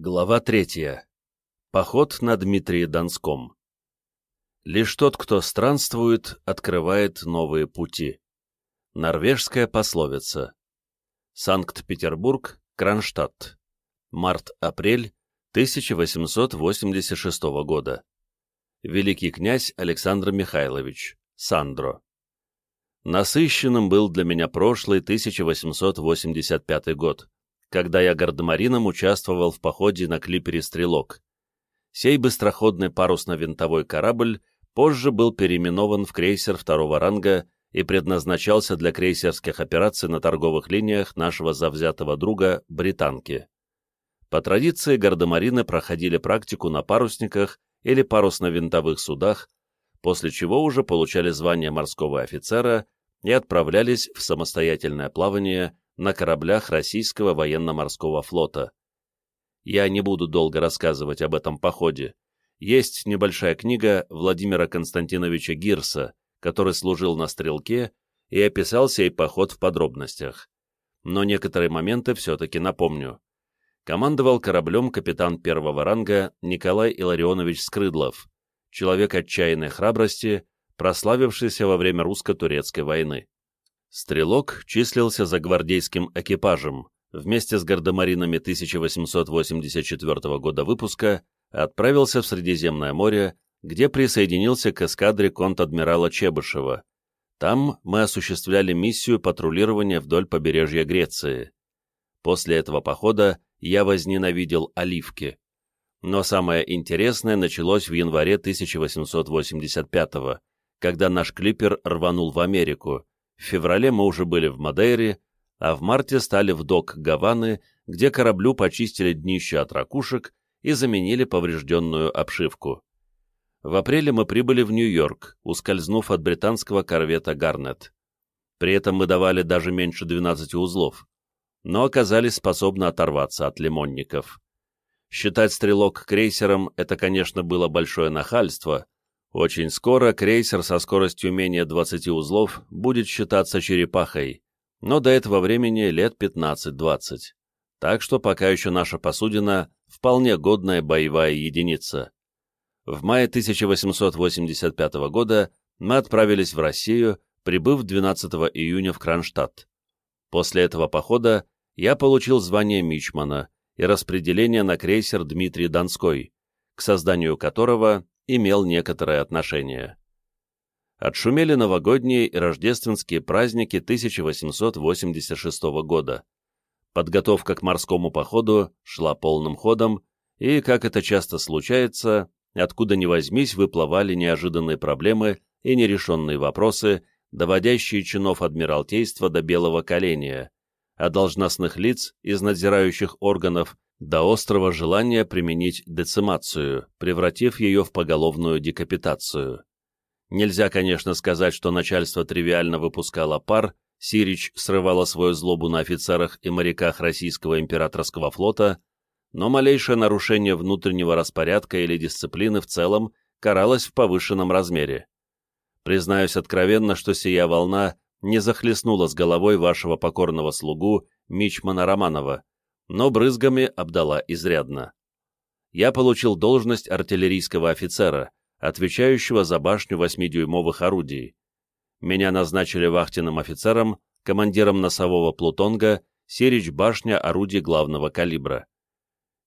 Глава третья. Поход на Дмитрии Донском. Лишь тот, кто странствует, открывает новые пути. Норвежская пословица. Санкт-Петербург, Кронштадт. Март-апрель 1886 года. Великий князь Александр Михайлович. Сандро. Насыщенным был для меня прошлый 1885 год когда я гардемарином участвовал в походе на клипере «Стрелок». Сей быстроходный парусно-винтовой корабль позже был переименован в крейсер второго ранга и предназначался для крейсерских операций на торговых линиях нашего завзятого друга «Британки». По традиции гардемарины проходили практику на парусниках или парусно-винтовых судах, после чего уже получали звание морского офицера и отправлялись в самостоятельное плавание на кораблях российского военно-морского флота. Я не буду долго рассказывать об этом походе. Есть небольшая книга Владимира Константиновича Гирса, который служил на стрелке и описал сей поход в подробностях. Но некоторые моменты все-таки напомню. Командовал кораблем капитан первого ранга Николай Илларионович Скрыдлов, человек отчаянной храбрости, прославившийся во время русско-турецкой войны. Стрелок числился за гвардейским экипажем, вместе с гардемаринами 1884 года выпуска отправился в Средиземное море, где присоединился к эскадре конт-адмирала Чебышева. Там мы осуществляли миссию патрулирования вдоль побережья Греции. После этого похода я возненавидел оливки. Но самое интересное началось в январе 1885 когда наш клипер рванул в Америку, в феврале мы уже были в Мадейре, а в марте стали в док Гаваны, где кораблю почистили днище от ракушек и заменили поврежденную обшивку. В апреле мы прибыли в Нью-Йорк, ускользнув от британского корвета «Гарнет». При этом мы давали даже меньше 12 узлов, но оказались способны оторваться от лимонников. Считать стрелок крейсером — это, конечно, было большое нахальство, очень скоро крейсер со скоростью менее 20 узлов будет считаться черепахой, но до этого времени лет 15-20. Так что пока еще наша посудина вполне годная боевая единица. В мае 1885 года мы отправились в Россию, прибыв 12 июня в Кронштадт. После этого похода я получил звание мичмана и распределение на крейсер Дмитрий Донской, к созданию которого имел некоторое отношение. Отшумели новогодние и рождественские праздники 1886 года. Подготовка к морскому походу шла полным ходом, и, как это часто случается, откуда ни возьмись, выплывали неожиданные проблемы и нерешенные вопросы, доводящие чинов Адмиралтейства до белого коленя, а должностных лиц из надзирающих органов до острого желания применить децимацию, превратив ее в поголовную декапитацию. Нельзя, конечно, сказать, что начальство тривиально выпускало пар, Сирич срывала свою злобу на офицерах и моряках российского императорского флота, но малейшее нарушение внутреннего распорядка или дисциплины в целом каралось в повышенном размере. Признаюсь откровенно, что сия волна не захлестнула с головой вашего покорного слугу Мичмана Романова, но брызгами обдала изрядно. Я получил должность артиллерийского офицера, отвечающего за башню 8-дюймовых орудий. Меня назначили вахтенным офицером, командиром носового плутонга, Сирич башня орудий главного калибра.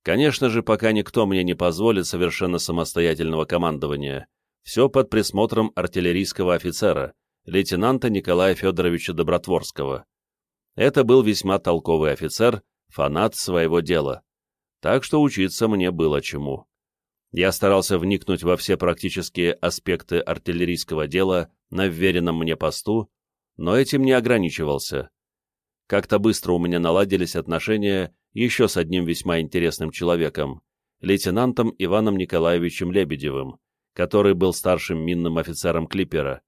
Конечно же, пока никто мне не позволит совершенно самостоятельного командования, все под присмотром артиллерийского офицера, лейтенанта Николая Федоровича Добротворского. Это был весьма толковый офицер, фанат своего дела, так что учиться мне было чему. Я старался вникнуть во все практические аспекты артиллерийского дела на вверенном мне посту, но этим не ограничивался. Как-то быстро у меня наладились отношения еще с одним весьма интересным человеком, лейтенантом Иваном Николаевичем Лебедевым, который был старшим минным офицером клипера.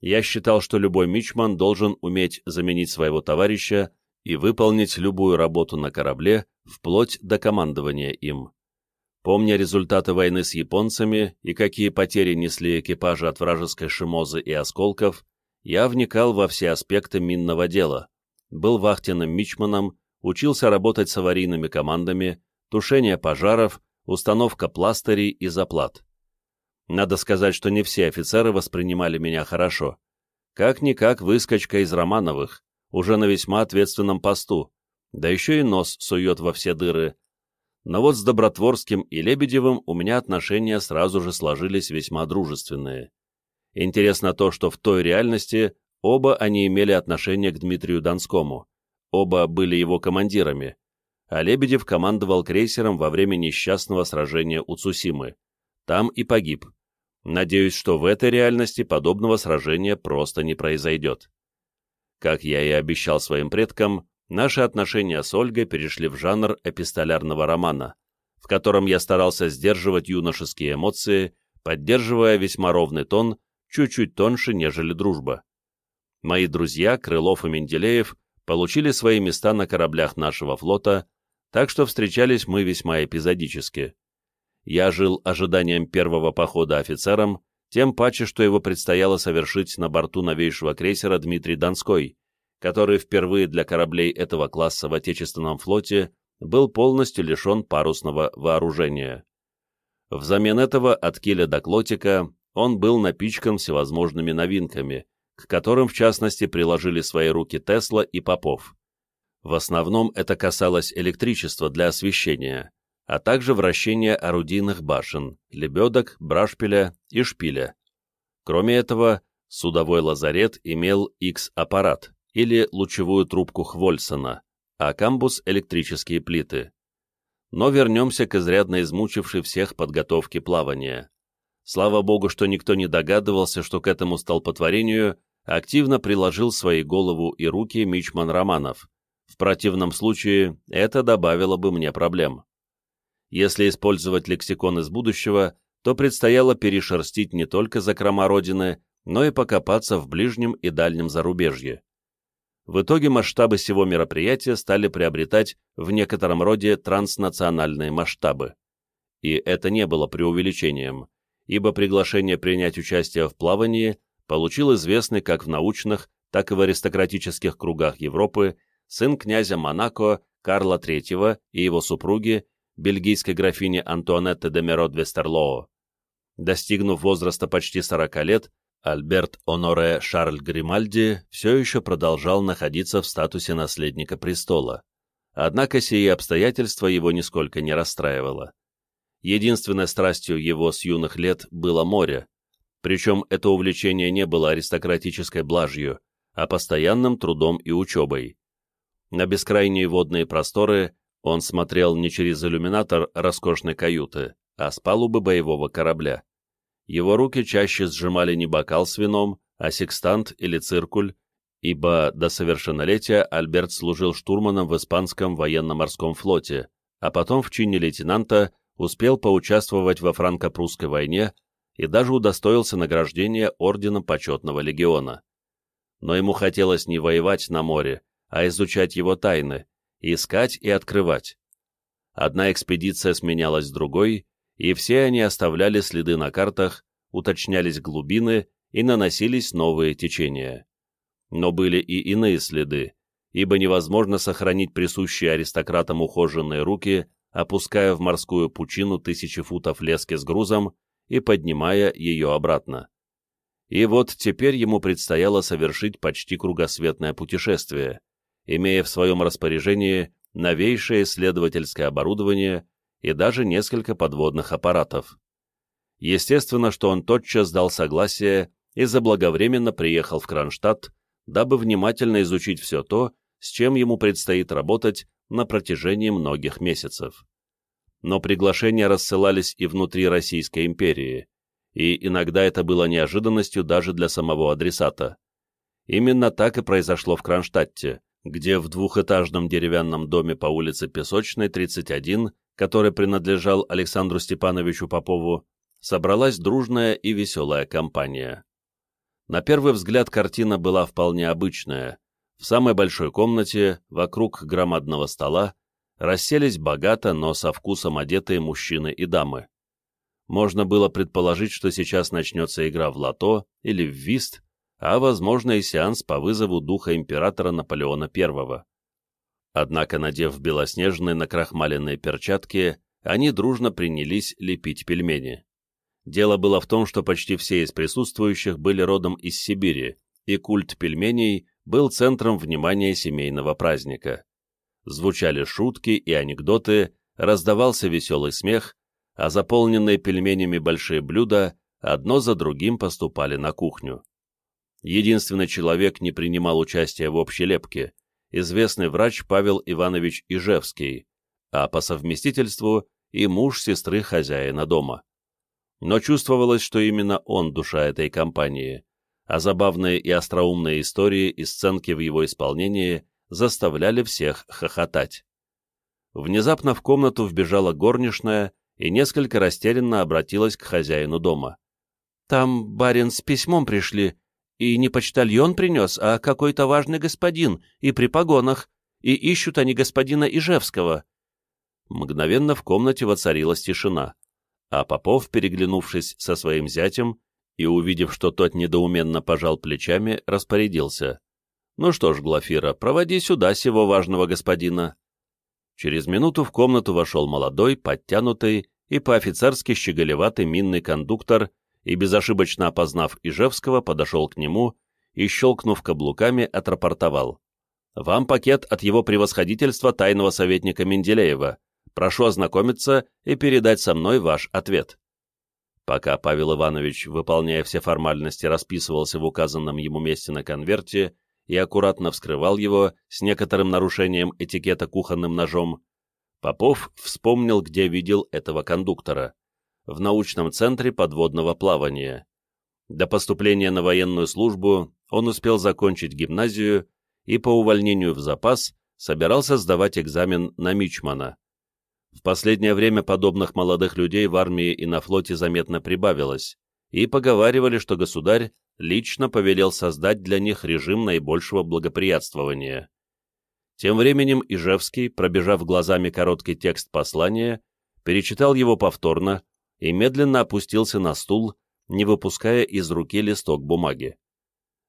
Я считал, что любой мичман должен уметь заменить своего товарища и выполнить любую работу на корабле, вплоть до командования им. Помня результаты войны с японцами и какие потери несли экипажи от вражеской шимозы и осколков, я вникал во все аспекты минного дела, был вахтенным мичманом, учился работать с аварийными командами, тушение пожаров, установка пластырей и заплат. Надо сказать, что не все офицеры воспринимали меня хорошо. Как-никак выскочка из Романовых, уже на весьма ответственном посту, да еще и нос сует во все дыры. Но вот с Добротворским и Лебедевым у меня отношения сразу же сложились весьма дружественные. Интересно то, что в той реальности оба они имели отношение к Дмитрию Донскому, оба были его командирами, а Лебедев командовал крейсером во время несчастного сражения у Цусимы. Там и погиб. Надеюсь, что в этой реальности подобного сражения просто не произойдет. Как я и обещал своим предкам, наши отношения с Ольгой перешли в жанр эпистолярного романа, в котором я старался сдерживать юношеские эмоции, поддерживая весьма ровный тон, чуть-чуть тоньше, нежели дружба. Мои друзья, Крылов и Менделеев, получили свои места на кораблях нашего флота, так что встречались мы весьма эпизодически. Я жил ожиданием первого похода офицером, тем паче, что его предстояло совершить на борту новейшего крейсера Дмитрий Донской, который впервые для кораблей этого класса в Отечественном флоте был полностью лишен парусного вооружения. Взамен этого от киля до клотика он был напичкан всевозможными новинками, к которым в частности приложили свои руки Тесла и Попов. В основном это касалось электричества для освещения, а также вращения орудийных башен, лебедок, брашпиля и шпиля. Кроме этого, судовой лазарет имел X-аппарат или лучевую трубку Хвольсона, а камбус — электрические плиты. Но вернемся к изрядно измучившей всех подготовке плавания. Слава богу, что никто не догадывался, что к этому столпотворению активно приложил свои голову и руки Мичман Романов. В противном случае это добавило бы мне проблем. Если использовать лексикон из будущего, то предстояло перешерстить не только закрома Родины, но и покопаться в ближнем и дальнем зарубежье. В итоге масштабы всего мероприятия стали приобретать в некотором роде транснациональные масштабы. И это не было преувеличением, ибо приглашение принять участие в плавании получил известный как в научных, так и в аристократических кругах Европы сын князя Монако Карла III и его супруги бельгийской графини Антуанетты де Меро Вестерлоо. Достигнув возраста почти 40 лет, Альберт Оноре Шарль Гримальди все еще продолжал находиться в статусе наследника престола. Однако сие обстоятельства его нисколько не расстраивало. Единственной страстью его с юных лет было море, причем это увлечение не было аристократической блажью, а постоянным трудом и учебой. На бескрайние водные просторы он смотрел не через иллюминатор роскошной каюты, а с палубы боевого корабля. Его руки чаще сжимали не бокал с вином, а секстант или циркуль, ибо до совершеннолетия Альберт служил штурманом в испанском военно-морском флоте, а потом в чине лейтенанта успел поучаствовать во франко-прусской войне и даже удостоился награждения Орденом Почетного Легиона. Но ему хотелось не воевать на море, а изучать его тайны, искать и открывать. Одна экспедиция сменялась другой, и все они оставляли следы на картах, уточнялись глубины и наносились новые течения. Но были и иные следы, ибо невозможно сохранить присущие аристократам ухоженные руки, опуская в морскую пучину тысячи футов лески с грузом и поднимая ее обратно. И вот теперь ему предстояло совершить почти кругосветное путешествие, имея в своем распоряжении новейшее исследовательское оборудование и даже несколько подводных аппаратов. Естественно, что он тотчас дал согласие и заблаговременно приехал в Кронштадт, дабы внимательно изучить все то, с чем ему предстоит работать на протяжении многих месяцев. Но приглашения рассылались и внутри Российской империи, и иногда это было неожиданностью даже для самого адресата. Именно так и произошло в Кронштадте, где в двухэтажном деревянном доме по улице Песочной, 31, который принадлежал Александру Степановичу Попову, собралась дружная и веселая компания. На первый взгляд картина была вполне обычная. В самой большой комнате, вокруг громадного стола, расселись богато, но со вкусом одетые мужчины и дамы. Можно было предположить, что сейчас начнется игра в лото или в вист, а, возможно, и сеанс по вызову духа императора Наполеона I. Однако, надев белоснежные накрахмаленные перчатки, они дружно принялись лепить пельмени. Дело было в том, что почти все из присутствующих были родом из Сибири, и культ пельменей был центром внимания семейного праздника. Звучали шутки и анекдоты, раздавался веселый смех, а заполненные пельменями большие блюда одно за другим поступали на кухню. Единственный человек не принимал участия в общей лепке, известный врач Павел Иванович Ижевский, а по совместительству и муж сестры хозяина дома. Но чувствовалось, что именно он душа этой компании, а забавные и остроумные истории и сценки в его исполнении заставляли всех хохотать. Внезапно в комнату вбежала горничная и несколько растерянно обратилась к хозяину дома. «Там, барин, с письмом пришли, и не почтальон принес, а какой-то важный господин, и при погонах, и ищут они господина Ижевского». Мгновенно в комнате воцарилась тишина, а Попов, переглянувшись со своим зятем и увидев, что тот недоуменно пожал плечами, распорядился. «Ну что ж, Глафира, проводи сюда сего важного господина». Через минуту в комнату вошел молодой, подтянутый и по-офицерски щеголеватый минный кондуктор и, безошибочно опознав Ижевского, подошел к нему и, щелкнув каблуками, отрапортовал. «Вам пакет от его превосходительства тайного советника Менделеева. Прошу ознакомиться и передать со мной ваш ответ». Пока Павел Иванович, выполняя все формальности, расписывался в указанном ему месте на конверте и аккуратно вскрывал его с некоторым нарушением этикета кухонным ножом, Попов вспомнил, где видел этого кондуктора. В научном центре подводного плавания. До поступления на военную службу он успел закончить гимназию и по увольнению в запас собирался сдавать экзамен на мичмана. В последнее время подобных молодых людей в армии и на флоте заметно прибавилось, и поговаривали, что государь лично повелел создать для них режим наибольшего благоприятствования. Тем временем Ижевский, пробежав глазами короткий текст послания, перечитал его повторно и медленно опустился на стул, не выпуская из руки листок бумаги.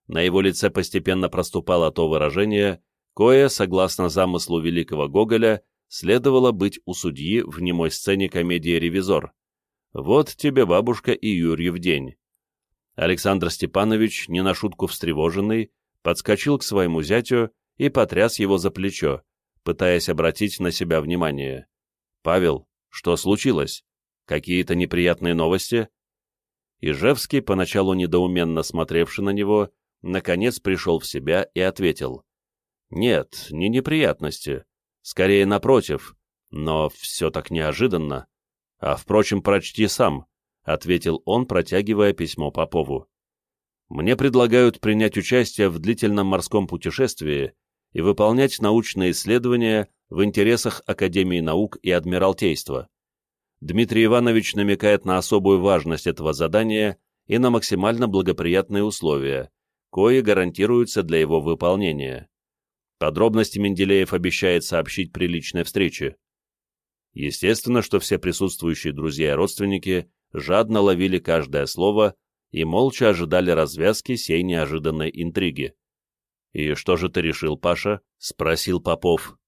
На его лице постепенно проступало то выражение, кое, согласно замыслу великого Гоголя, следовало быть у судьи в немой сцене комедии «Ревизор». Вот тебе бабушка и Юрьев день. Александр Степанович, не на шутку встревоженный, подскочил к своему зятю и потряс его за плечо, пытаясь обратить на себя внимание. «Павел, что случилось? Какие-то неприятные новости?» Ижевский, поначалу недоуменно смотревший на него, наконец пришел в себя и ответил. «Нет, не неприятности. Скорее, напротив. Но все так неожиданно. А, впрочем, прочти сам», — ответил он, протягивая письмо Попову. «Мне предлагают принять участие в длительном морском путешествии и выполнять научные исследования в интересах Академии наук и Адмиралтейства. Дмитрий Иванович намекает на особую важность этого задания и на максимально благоприятные условия, кои гарантируются для его выполнения. Подробности Менделеев обещает сообщить при личной встрече. Естественно, что все присутствующие друзья и родственники жадно ловили каждое слово и молча ожидали развязки сей неожиданной интриги. «И что же ты решил, Паша?» — спросил Попов.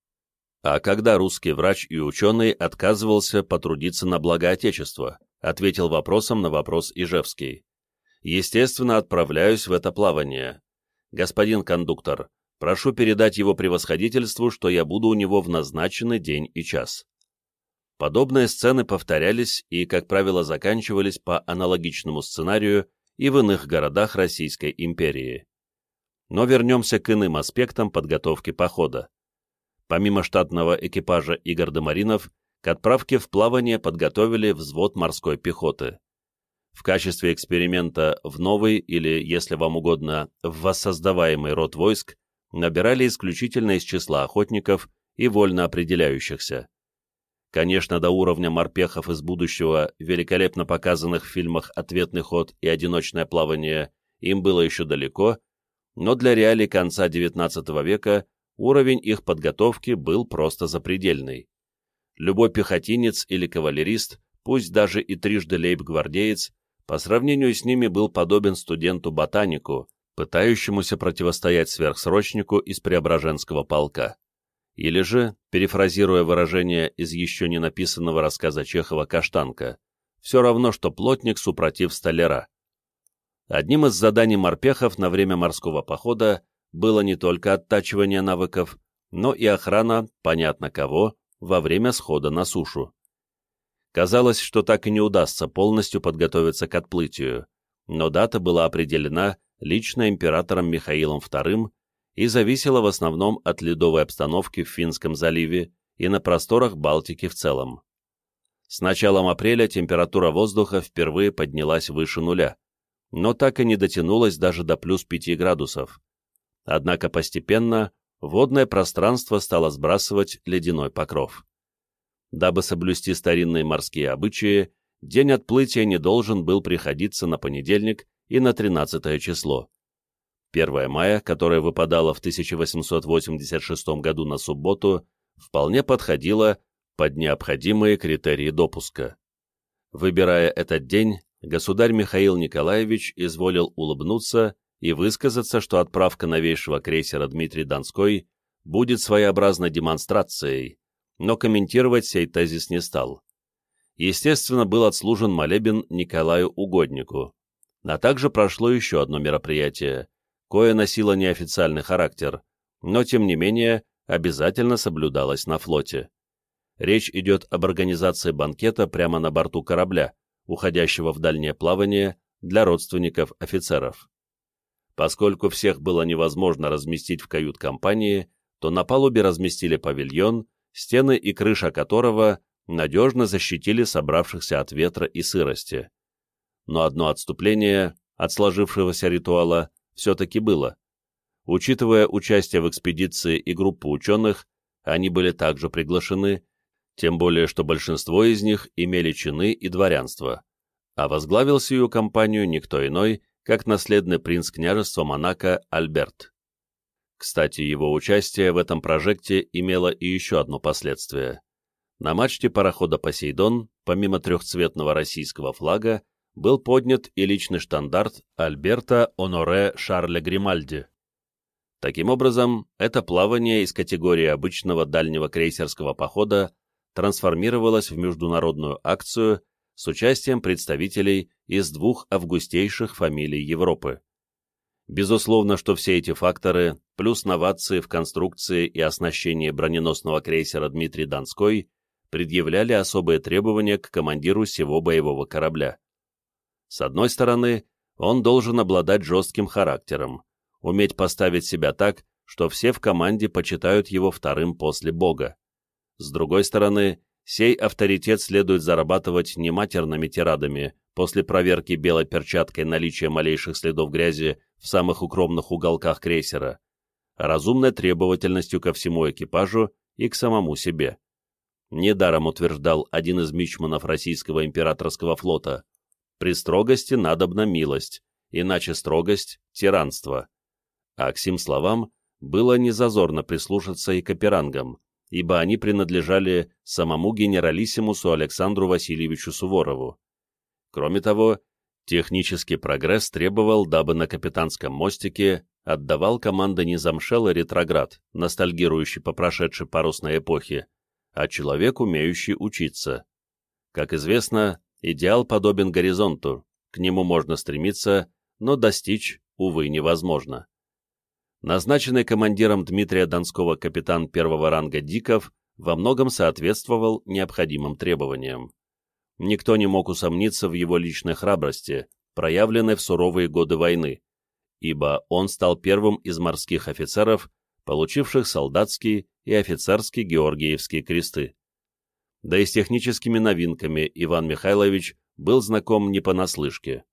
«А когда русский врач и ученый отказывался потрудиться на благо Отечества?» — ответил вопросом на вопрос Ижевский. «Естественно, отправляюсь в это плавание. Господин кондуктор, Прошу передать его превосходительству, что я буду у него в назначенный день и час. Подобные сцены повторялись и, как правило, заканчивались по аналогичному сценарию и в иных городах Российской империи. Но вернемся к иным аспектам подготовки похода. Помимо штатного экипажа и гардемаринов, к отправке в плавание подготовили взвод морской пехоты. В качестве эксперимента в новый или, если вам угодно, в воссоздаваемый род войск набирали исключительно из числа охотников и вольно определяющихся. Конечно, до уровня морпехов из будущего, великолепно показанных в фильмах «Ответный ход» и «Одиночное плавание» им было еще далеко, но для реалий конца XIX века уровень их подготовки был просто запредельный. Любой пехотинец или кавалерист, пусть даже и трижды лейб-гвардеец, по сравнению с ними был подобен студенту-ботанику, пытающемуся противостоять сверхсрочнику из Преображенского полка. Или же, перефразируя выражение из еще не написанного рассказа Чехова «Каштанка», все равно, что плотник супротив столяра. Одним из заданий морпехов на время морского похода было не только оттачивание навыков, но и охрана, понятно кого, во время схода на сушу. Казалось, что так и не удастся полностью подготовиться к отплытию, но дата была определена лично императором Михаилом II и зависела в основном от ледовой обстановки в Финском заливе и на просторах Балтики в целом. С началом апреля температура воздуха впервые поднялась выше нуля, но так и не дотянулась даже до плюс 5 градусов. Однако постепенно водное пространство стало сбрасывать ледяной покров. Дабы соблюсти старинные морские обычаи, день отплытия не должен был приходиться на понедельник и на 13 число. 1 мая, которое выпадало в 1886 году на субботу, вполне подходило под необходимые критерии допуска. Выбирая этот день, государь Михаил Николаевич изволил улыбнуться и высказаться, что отправка новейшего крейсера Дмитрий Донской будет своеобразной демонстрацией, но комментировать сей тезис не стал. Естественно, был отслужен молебен Николаю Угоднику. А также прошло еще одно мероприятие, кое носило неофициальный характер, но, тем не менее, обязательно соблюдалось на флоте. Речь идет об организации банкета прямо на борту корабля, уходящего в дальнее плавание для родственников офицеров. Поскольку всех было невозможно разместить в кают-компании, то на палубе разместили павильон, стены и крыша которого надежно защитили собравшихся от ветра и сырости. Но одно отступление от сложившегося ритуала все-таки было. Учитывая участие в экспедиции и группу ученых, они были также приглашены, тем более что большинство из них имели чины и дворянство, а возглавил сию компанию никто иной, как наследный принц княжества Монако Альберт. Кстати, его участие в этом прожекте имело и еще одно последствие. На мачте парохода «Посейдон», помимо трехцветного российского флага, был поднят и личный штандарт Альберта Оноре Шарля Гримальди. Таким образом, это плавание из категории обычного дальнего крейсерского похода трансформировалось в международную акцию с участием представителей из двух августейших фамилий Европы. Безусловно, что все эти факторы, плюс новации в конструкции и оснащении броненосного крейсера Дмитрий Донской, предъявляли особые требования к командиру всего боевого корабля. С одной стороны, он должен обладать жестким характером, уметь поставить себя так, что все в команде почитают его вторым после Бога. С другой стороны, Сей авторитет следует зарабатывать не матерными тирадами после проверки белой перчаткой наличия малейших следов грязи в самых укромных уголках крейсера, разумной требовательностью ко всему экипажу и к самому себе. Недаром утверждал один из мичманов российского императорского флота, при строгости надобна милость, иначе строгость — тиранство. А к сим словам было незазорно прислушаться и к оперангам, ибо они принадлежали самому генералиссимусу Александру Васильевичу Суворову. Кроме того, технический прогресс требовал, дабы на капитанском мостике отдавал команда не замшел и ретроград, ностальгирующий по прошедшей парусной эпохе, а человек, умеющий учиться. Как известно, идеал подобен горизонту, к нему можно стремиться, но достичь, увы, невозможно. Назначенный командиром Дмитрия Донского капитан первого ранга Диков во многом соответствовал необходимым требованиям. Никто не мог усомниться в его личной храбрости, проявленной в суровые годы войны, ибо он стал первым из морских офицеров, получивших солдатские и офицерские Георгиевские кресты. Да и с техническими новинками Иван Михайлович был знаком не понаслышке.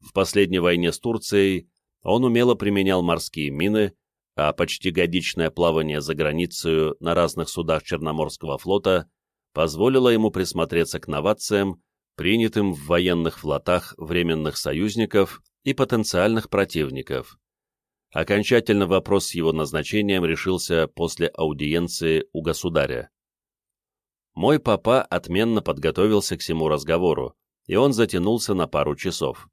В последней войне с Турцией он умело применял морские мины, а почти годичное плавание за границу на разных судах Черноморского флота позволило ему присмотреться к новациям, принятым в военных флотах временных союзников и потенциальных противников. Окончательно вопрос с его назначением решился после аудиенции у государя. Мой папа отменно подготовился к всему разговору, и он затянулся на пару часов.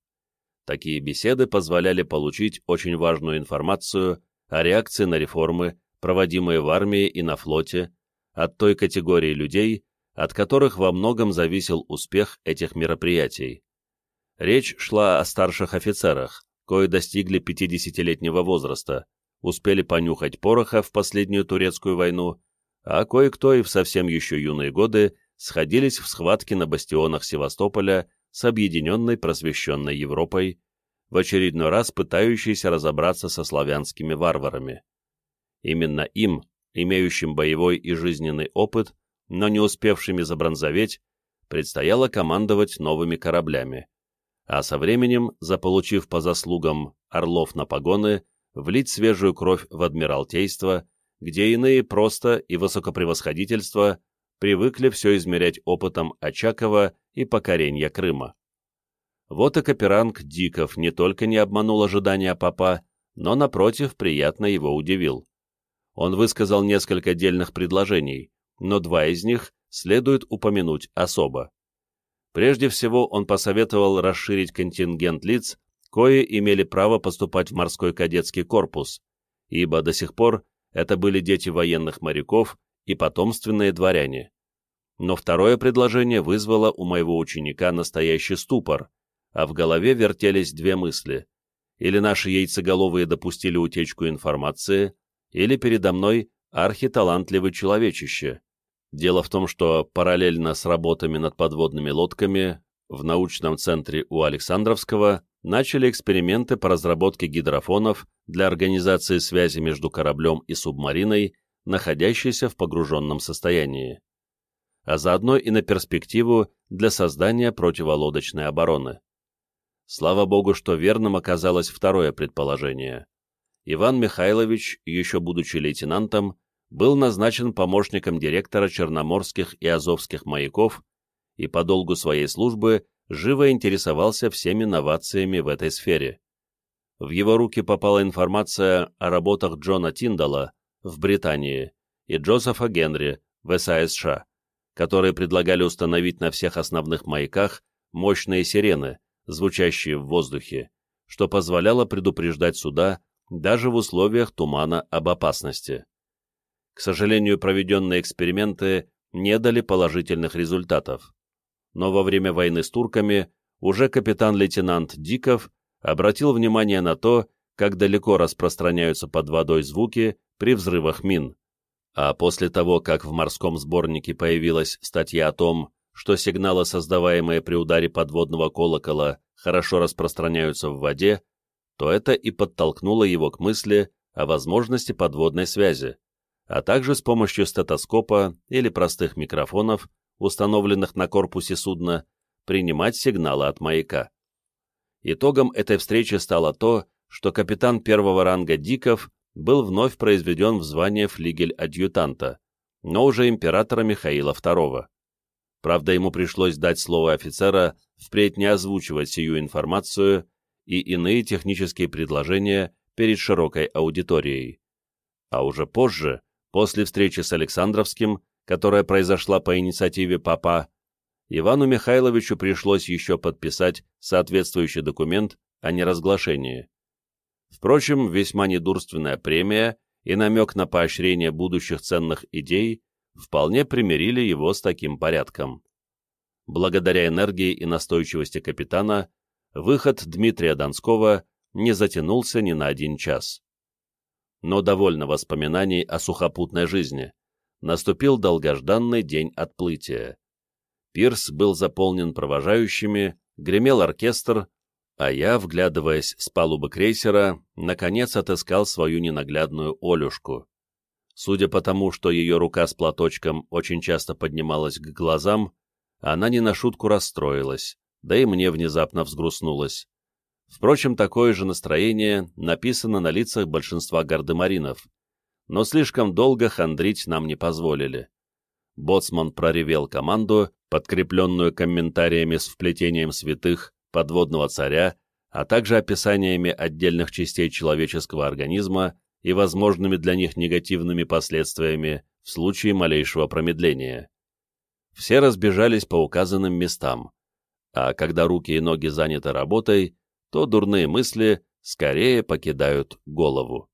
Такие беседы позволяли получить очень важную информацию о реакции на реформы, проводимые в армии и на флоте, от той категории людей, от которых во многом зависел успех этих мероприятий. Речь шла о старших офицерах, кои достигли 50-летнего возраста, успели понюхать пороха в последнюю турецкую войну, а кое-кто и в совсем еще юные годы сходились в схватке на бастионах Севастополя с объединенной просвещенной Европой, в очередной раз пытающейся разобраться со славянскими варварами. Именно им, имеющим боевой и жизненный опыт, но не успевшими забронзоветь, предстояло командовать новыми кораблями, а со временем, заполучив по заслугам орлов на погоны, влить свежую кровь в Адмиралтейство, где иные просто и высокопревосходительство привыкли все измерять опытом Очакова и покорения Крыма. Вот и Каперанг Диков не только не обманул ожидания папа, но, напротив, приятно его удивил. Он высказал несколько дельных предложений, но два из них следует упомянуть особо. Прежде всего, он посоветовал расширить контингент лиц, кои имели право поступать в морской кадетский корпус, ибо до сих пор это были дети военных моряков и потомственные дворяне. Но второе предложение вызвало у моего ученика настоящий ступор, а в голове вертелись две мысли. Или наши яйцеголовые допустили утечку информации, или передо мной архиталантливый человечище. Дело в том, что параллельно с работами над подводными лодками в научном центре у Александровского начали эксперименты по разработке гидрофонов для организации связи между кораблем и субмариной, находящейся в погруженном состоянии, а заодно и на перспективу для создания противолодочной обороны. Слава богу, что верным оказалось второе предположение. Иван Михайлович, еще будучи лейтенантом, был назначен помощником директора Черноморских и Азовских маяков и по долгу своей службы живо интересовался всеми новациями в этой сфере. В его руки попала информация о работах Джона Тиндала в Британии и Джозефа Генри в САСШ, которые предлагали установить на всех основных маяках мощные сирены, звучащие в воздухе, что позволяло предупреждать суда даже в условиях тумана об опасности. К сожалению, проведенные эксперименты не дали положительных результатов. Но во время войны с турками уже капитан-лейтенант Диков обратил внимание на то, как далеко распространяются под водой звуки при взрывах мин. А после того, как в морском сборнике появилась статья о том, что сигналы, создаваемые при ударе подводного колокола, хорошо распространяются в воде, то это и подтолкнуло его к мысли о возможности подводной связи а также с помощью стетоскопа или простых микрофонов, установленных на корпусе судна, принимать сигналы от маяка. Итогом этой встречи стало то, что капитан первого ранга Диков был вновь произведен в звание флигель-адъютанта, но уже императора Михаила II. Правда, ему пришлось дать слово офицера впредь не озвучивать сию информацию и иные технические предложения перед широкой аудиторией. А уже позже После встречи с Александровским, которая произошла по инициативе папа, Ивану Михайловичу пришлось еще подписать соответствующий документ о неразглашении. Впрочем, весьма недурственная премия и намек на поощрение будущих ценных идей вполне примирили его с таким порядком. Благодаря энергии и настойчивости капитана, выход Дмитрия Донского не затянулся ни на один час но довольно воспоминаний о сухопутной жизни. Наступил долгожданный день отплытия. Пирс был заполнен провожающими, гремел оркестр, а я, вглядываясь с палубы крейсера, наконец отыскал свою ненаглядную Олюшку. Судя по тому, что ее рука с платочком очень часто поднималась к глазам, она не на шутку расстроилась, да и мне внезапно взгрустнулась. Впрочем, такое же настроение написано на лицах большинства гардемаринов, но слишком долго хандрить нам не позволили. Боцман проревел команду, подкрепленную комментариями с вплетением святых, подводного царя, а также описаниями отдельных частей человеческого организма и возможными для них негативными последствиями в случае малейшего промедления. Все разбежались по указанным местам, а когда руки и ноги заняты работой, то дурные мысли скорее покидают голову.